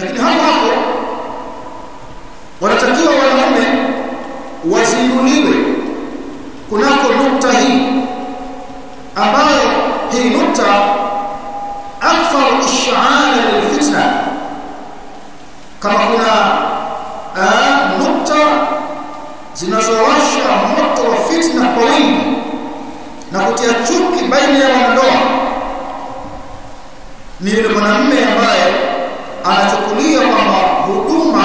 lakini hapo hapo wanatakiwa wanaume wazinduliwe kunako nukta hii ambayo hii nukta akthar ish'ala lilfitna. Kama kuna nukta zinazowasha moto wa fitna kwa wingi na kutia chuki baina ya wanandoa ni yule mwanamme ambaye anachukulia kwamba huduma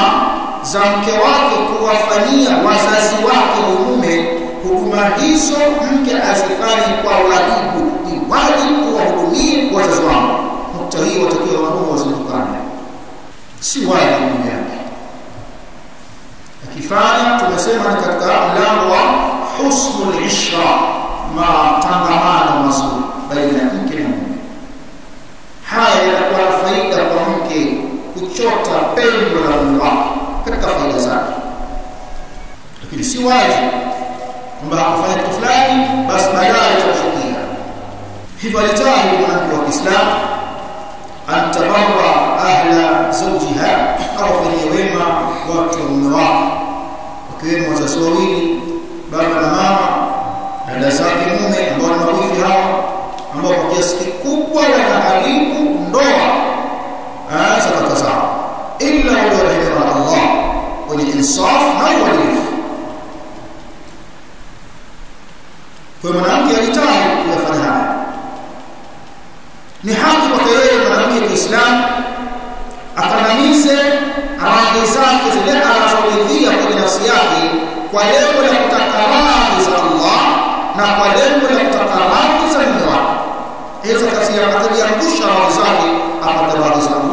za mke wake kuwafanyia wazazi wake mume, huduma hizo mke azifanye kwa wajibu ni wajibu wahudumie wazazi wao. Nukta hii watakiwa wanaume wazitukane, si wajibu yake. Akifanya tumesema ni katika mlango wa husnul ishra matangamano mazuri baina ya mke na mume haya yanakuwa na faida kwa mke kuchota pendo la mume wake katika faida zake lakini si wajibu kwamba akafanya kitu fulani basi baadaye itamshukia hivyo alitahi mwanamke wa Kiislamu antabarra ahla zawjiha au afanyie wema watu wa mume wake wakiwemo wazazi wawili baba na mama dada zake mume ambao ni mawifi hawa ambao kwa kiasi kikubwa wanaharibu ndoa za kaka zao illa waliorehemiwa na Allah wenye insaf na uadilifu kwa mwanamke alitahi kuyafanya haya ni haki kwa yeye mwanamke wa Kiislamu akandamize radhi zake zile anazoridhia kwa nafsi yake kwa lengo la kutaka radhi za Allah na kwa lengo la kutaka radhi za mume wake hizo kazi ya kuziangusha radhi zake apate radhi za Allah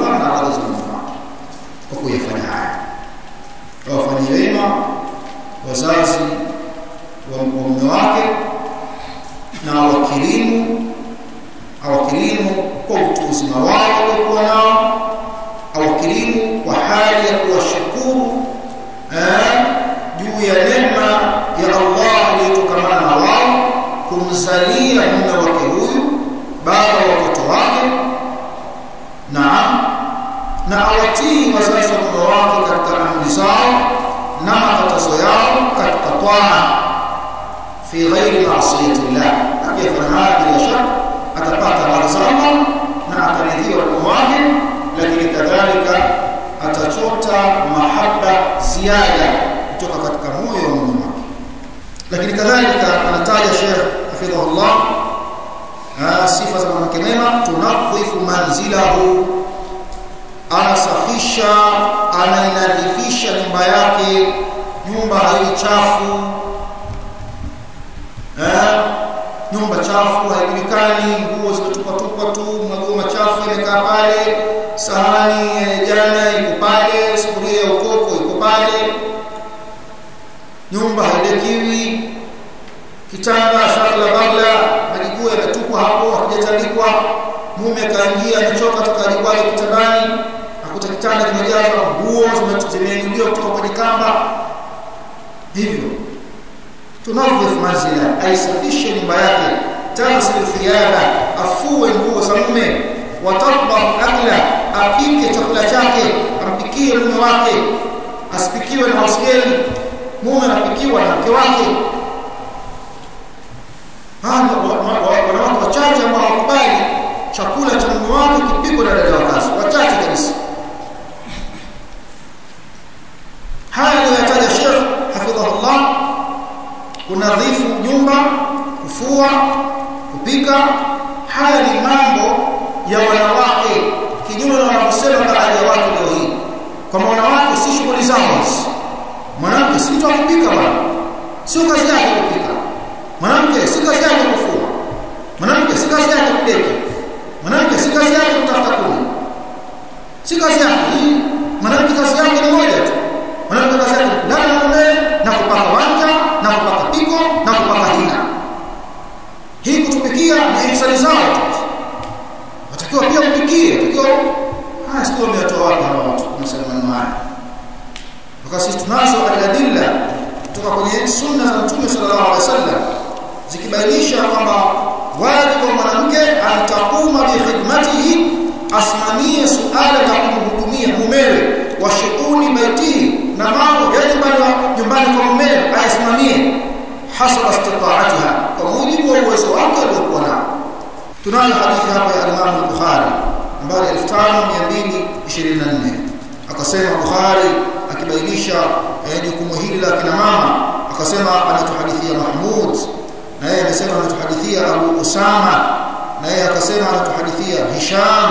الطاعة في غير معصية الله. كيف هذا الشر. أتبعت على صلاة مع الذي والمواهن لكن كذلك أتشوت محبة زيادة. تقفت كموه ومنك لكن كذلك نتاج الشيخ حفظه الله. آه، صفة المكنمة تنظف منزله. أنا سخيشة أنا ينظفيشة من بياكي nyumba haiwe chafu. Eh? Nyumba chafu haijulikani. Nguo zimetupwa tupwa tu maguo machafu yamekaa pale. Sahani ya jana iko pale sufuria ya ukoko iko pale. Nyumba haidekiwi. Kitanda shakla bagla majiguo yametupwa hapo hakijatandikwa. Mume kaingia amechoka toka alikwake kitandani. Akuta kitanda kimejaa nguo zimeinuliwa kutoka kwenye kamba tunadhif manzila aisafishe nyumba yake. Taghsil thiyaba. Afue nguo za mume. Watabah akla. Apike chakula chake. Ampikie mume wake. Asipikiwe na hospitali. Mume anapikiwa na mke wake. Wanawake wachache ambao wakubali chakula cha mume wake kipikwa na dada wa kazi wachache kabisa haya aliyoyataja Sheikh hafidhahullah kunadhifu nyumba kufua kupika. Haya ni mambo ya wanawake. Kinyume na wanavyosema baadhi ya watu leo hii kwamba wanawake si shughuli zao hizi. Mwanamke si mtu kupika bwana. Sio kazi yake kupika. Mwanamke si kazi yake kufua. Mwanamke si kazi yake kudeki mwanamke si kazi yake kutafuta kuni. Si kazi yake. Hii mwanamke kazi yake ni moja tu. Mwanamke kazi yake kulala kuyatii na mambo yajibani nyumbani kwa mumeo ayasimamie hasaba istitaatiha kwa mujibu wa uwezo wake aliokuwa nao. Tunayo hadithi hapa ya Imam Bukhari nambari 2224 akasema Bukhari akibainisha eh, jukumu hili la kina mama akasema anatuhadithia Mahmud na yeye amesema anatuhadithia Abu Usama na yeye akasema anatuhadithia Hisham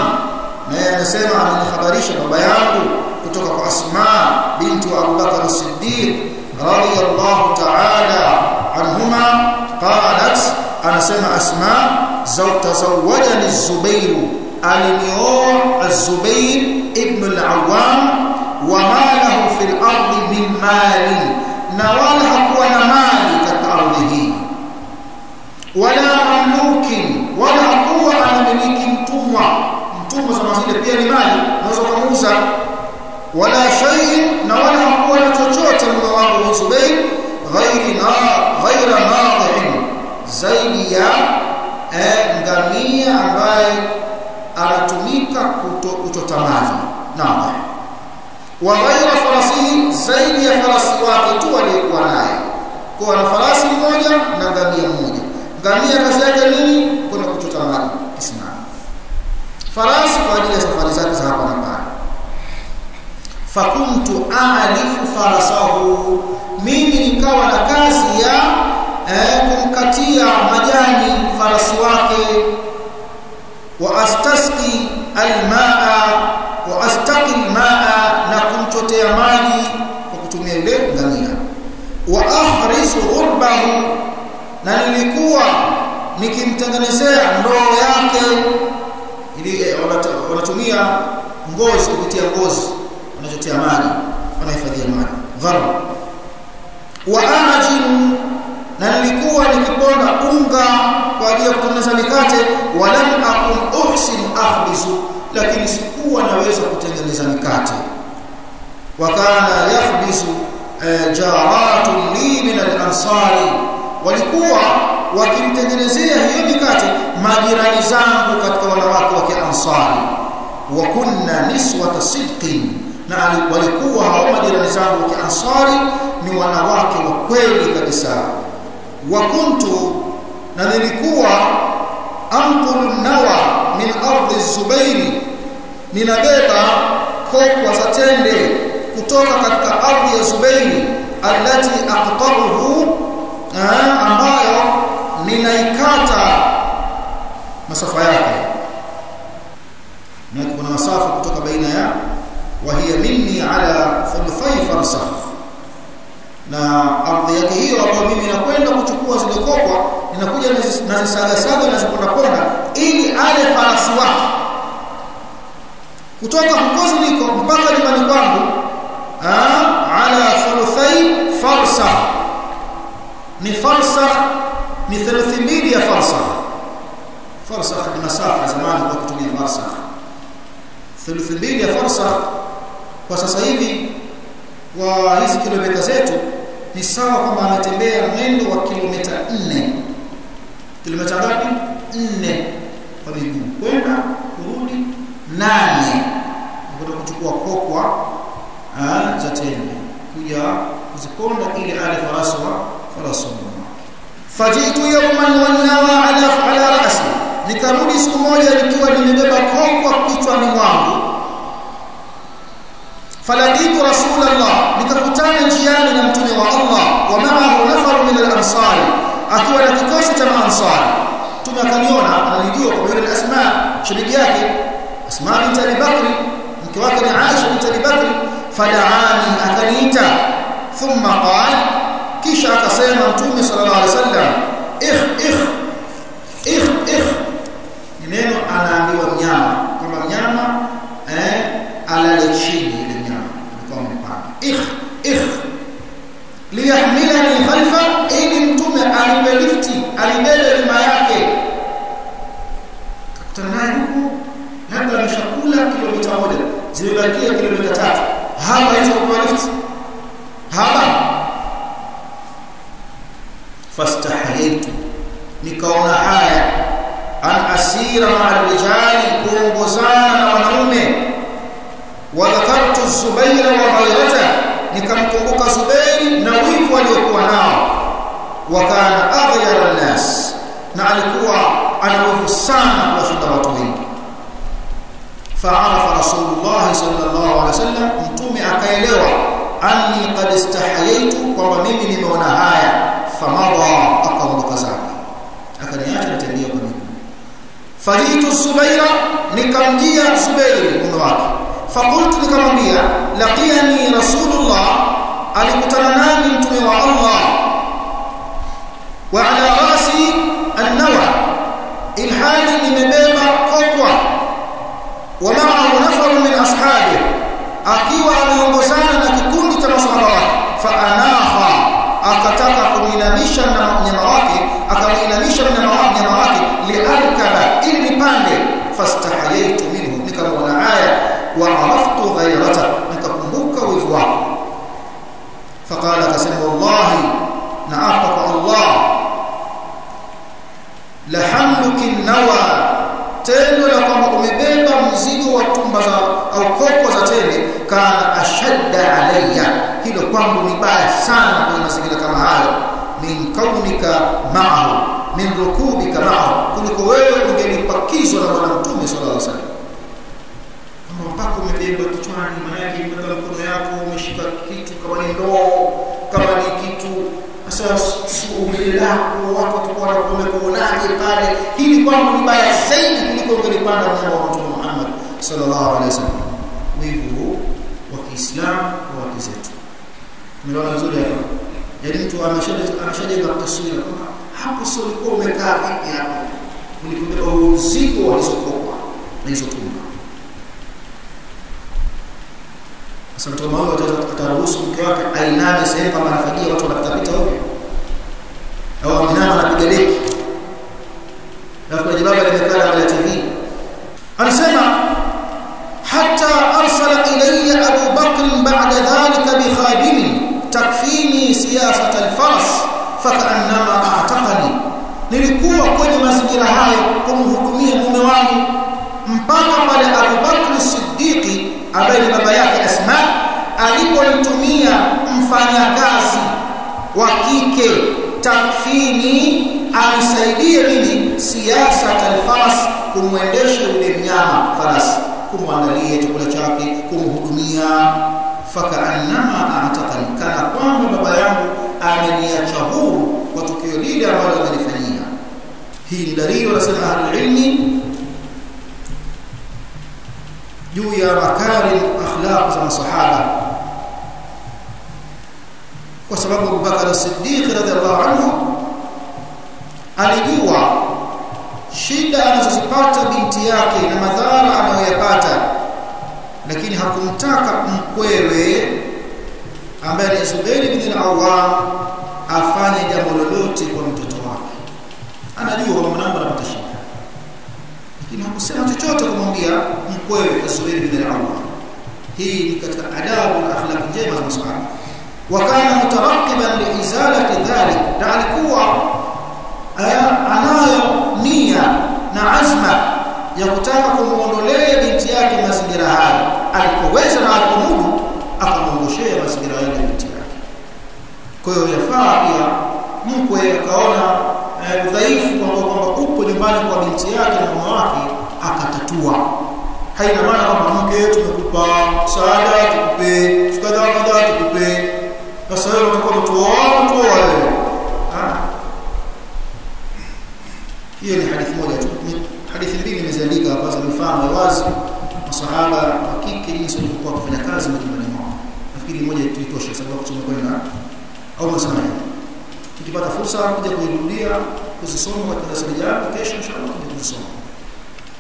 na yeye amesema ananikhabarisha baba yangu kutoka kwa Asma binti wa Abu Bakar as-Siddiq radiyallahu ta'ala anhuma qalat anasema Asma zawtajawajani az-Zubair alinioa az-Zubair ibn al-Awwam wa ma lahu fil ardi min mali na wala hakuwa wala shay'in na wala hakuwa na chochote mume wangu Zubair ghairi na ghaira nadhin zaidi ya ngamia ambaye anatumika kutotamani. Naam. Wa ghaira farasi zaidi ya farasi wake tu aliyekuwa naye. Kwa na farasi mmoja na ngamia mmoja. Ngamia kazi yake nini? Kwenda kuchota maji kisimani farasi kwa ajili ya safari zake za hapa na pale fakuntu arifu farasahu. Mimi nikawa na kazi ya eh, kumkatia majani farasi wake. Wa astasqi almaa wa astaqi almaa na kumchotea maji kwa kutumia ile ngamia. Wa ahrisu ghurbahu na nilikuwa nikimtengenezea ndoo yake. Ili eh, wanatumia ngozi kupitia ngozi wanachotea maji wanahifadhia maji gharb wa ajinu na nilikuwa nikiponda unga kwa ajili ya kutengeneza mikate walam akun uhsin akhbisu lakini sikuwa naweza kutengeneza mikate. Wakana yakhbisu eh, jaratun li min al-ansari walikuwa wakimtengenezea hiyo mikate majirani zangu katika wanawake wa kiansari. Wa kunna niswata sidqin na walikuwa hao majirani zangu wa kiansari ni wanawake wa kweli kabisa. Wa kuntu na nilikuwa anqulu nawa min ardhi zubairi ninabeba kokwa za tende kutoka katika ardhi ya zubairi alati aqtaruhu ambayo ninaikata masafa yake. Na kuna masafa kutoka baina ya wa hiya minni ala thuluthai farsah na ardhi yake hiyo ambayo mimi nakwenda kuchukua zilikopwa ninakuja nazisagasaga naziponda ponda ili ale farasi wake. Kutoka huko ziliko mpaka limani kwangu ala thuluthai farsakh ni farsah ni theluthi mbili ya farsakh farsakh ni masafa zamani kwa kutumia farsakh thuluthi mbili ya farsakh kwa sasa hivi kwa hizi kilomita zetu ni sawa kwamba anatembea mwendo wa kilomita 4 kilomita ngapi? 4 kwa miguu. Kwenda kurudi 8 kwa kuchukua kokwa za tembe kuja kuziponda ili ale farasi wa farasi wa fajitu yawman wanawa ala ala rasi. Nikarudi siku moja nikiwa nimebeba kokwa kichwani mwangu فلقيت رسول الله لتفتان جيان من الله ومعه نفر من الأنصار. أكوى لتكوسة الأنصار ثم كاليونا على الهديو قبير الأسماء شبكياتي أسماء من تالي بكر كواكب عائشة من تالي بكر. فدعاني أكنيتا ثم قال كيش أكسيما أنتم صلى الله عليه وسلم. إخ إخ إخ إخ. ينينو إيه؟ على أمي ونياما كما نياما على الشيء khalfa ili mtume anipe lifti alibebe nyuma yake kakutana naye huku labda ameshakula kilomita moja zimebakia kilomita tatu hapa hizo kwa lifti hapa fastahaytu nikaona haya an asira ma'a rijali kuongozana na wanaume wa dhakartu Zubair wa ghayrata nikamkumbuka Zubairi na wivu aliokuwa nao. Wa kana aghyara an-nas na alikuwa anawivu sana kuwashinda watu wengi. Fa'arafa rasulullah sallallahu alaihi wasallam mtume akaelewa anni qad istahayaitu kwamba mimi nimeona haya famadha akaondoka zake. Akaniacha nitembea kwa miguu. Fajitu subaira nikamjia subairi mume wake. Fakultu nikamwambia laqiyani rasulullah alikutana nami mtume wa Allah wa ala rasi an-nawa ilhali nimebeba kokwa wa ma'ahu nafaru min ashabi akiwa ameongozana na kikundi cha masahaba wake fa anaha akataka kuminamisha na mnyama wake akaminamisha mnyama wake mnyama wake liarkaba ili nipande fastahayaitu minhu nikamwona haya wa araftu ghayrata nikakumbuka wivu wake faqala akasema wallahi naapa kwa Allah la hamluki nawa tendo la kwamba umebeba mzigo wa tumba za au koko za tende kana ashadda alayya hilo kwangu ni baya sana kwenye mazingira kama hayo min kaunika ma'ahu min rukubika ma'ahu kuliko wewe ungelipakizwa na bwana mtume sallallahu alaihi wasallam. Kama mpaka umebeba kichwani maana yake umebeba mkono yako umeshika kitu kama ni ndoo kama ni kitu. Sasa umbile lako watu watakuwa wamekuonaje pale. Hili kwangu ni baya zaidi kuliko ungelipanda mnyama wa mtume Muhammad sallallahu alaihi wasallam. Wivu wa Kiislamu kwa wake zetu. Tumeona vizuri hapo yaani mtu ameshajenga taswira kwamba hapo sio ulikuwa umekaa vipi hapo ulikuwa mzigo walizokokwa na sasa mtu mmoja ataruhusu mke wake ainame sehemu kama anafagia watu wanapita ovyo. Au aminama anapiga deki. Na kuna jibaba limekaa kwenye TV anasema hatta arsala ilayya Abu Bakr ba'da dhalika bi khadimin takfini siyasat al-faras fakaannama a'taqani nilikuwa mazingira hayo kumhudumia mume wangu mpaka pale Abu Bakr Siddiqi ambaye ni baba yake Asma aliponitumia mfanyakazi wa kike. Takfini anisaidie mimi siasa talfaras kumwendesha yule mnyama farasi kumwandalia chakula chake kumhudumia fakaannama a'taqani kana kwamba baba yangu ameniacha huru kwa tukio lile ambalo amenifanyia hii ni dalili wanasema ahlul juu ya makarim akhlaq za masahaba. Kwa sababu Abu Bakar as-Siddiq radhiallahu anhu alijua shida anazozipata binti yake na madhara anayoyapata lakini hakumtaka mkwewe ambaye ni Zubair bin al-Awwam afanye jambo lolote kwa mtoto anajua kwamba mwanangu anapata shida lakini hakusema chochote kumwambia mkwewe asubiri bila Allah. Hii ni katika adabu na akhlaq njema za msahaba wakana mutaraqiban liizalati dhalik na alikuwa anayo nia na azma ya kutaka kumuondolea binti yake mazingira hayo. Alipoweza na alipomudu akamuondoshea mazingira yale ya binti yake. Kwa hiyo yafaa pia mkwe akaona udhaifu kwamba upo nyumbani kwa binti yake na mume wake akatatua. Haina maana kwamba mke tumekupa msaada tukupe kadha kadha tukupe. Sasa wewe utakuwa mtoa wa wewe hiyo ni hadithi moja tu. Hadithi mbili nimeziandika hapa za mifano wazi. Masahaba wa kike jinsi walivyokuwa kufanya kazi majumbani mwao. Nafikiri moja tuitoshe sababu tumekwenda au msamaha tukipata fursa kuja kuirudia kuzisoma katika darasa lijalo kesho inshallah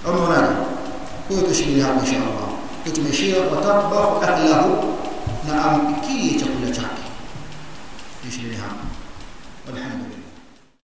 au unaonaje kwa hiyo tushikilie hapo inshallah kwa tumeishia watabbahu aklahu na ampikie chakula chake tushikilie hapo walhamdulillah